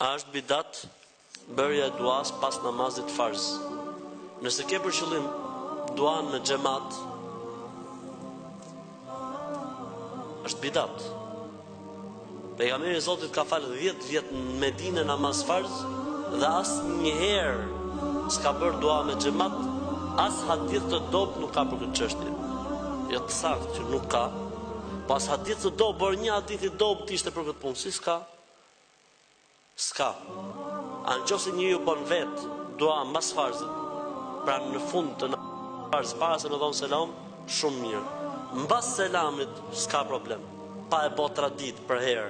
A është bidat bërja e duas pas namazit farz? Nëse ke për qëllim duan në xhamat, është bidat. Pejgamberi i Zotit ka falë 10 vjet në Medinë namaz farz dhe asnjëherë s'ka bërë dua me xhamat, as hadith të dobët nuk ka për këtë çështje. Jo të saktë që nuk ka. Po as hadith të dobët, bar një hadith i dobët t'ishte për këtë punë, si s'ka? S'ka. Ama në qoftë se njeriu bën vetë dua mbas farzit, pra në fund të namazit para se me dhanë selam, shumë mirë. Mbas selamit s'ka problem, pa e bë traditë përherë.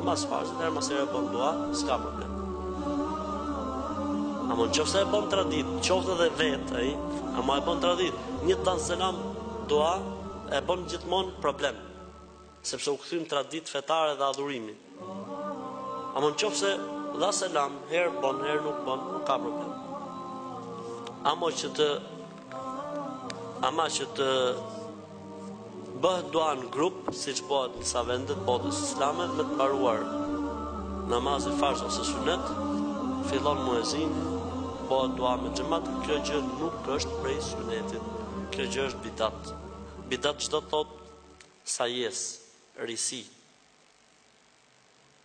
Mbas farzit herë mbas herë bën dua, s'ka problem. Ama në qoftë se e bën traditë, qoftë edhe vetë ai, ama e bën traditë, që jep selam dua e bën gjithmonë problem. Sepse u kthy në traditë fetare dhe adhurim. Ama në qoftë se dha selam, herë bën, herë nuk bën, nuk ka problem. Ama që të ama që të bëhet dua në grup, siç bëhet në disa vende të botës islame, me të mbaruar namazi farz ose sunet, fillon muezini, bëhet dua me xhamat, kjo gjë nuk është prej sunetit. Kjo gjë është bidat. Bidat ç'do të thotë Sajesë, risi.